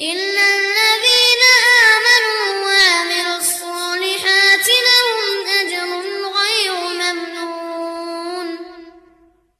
إن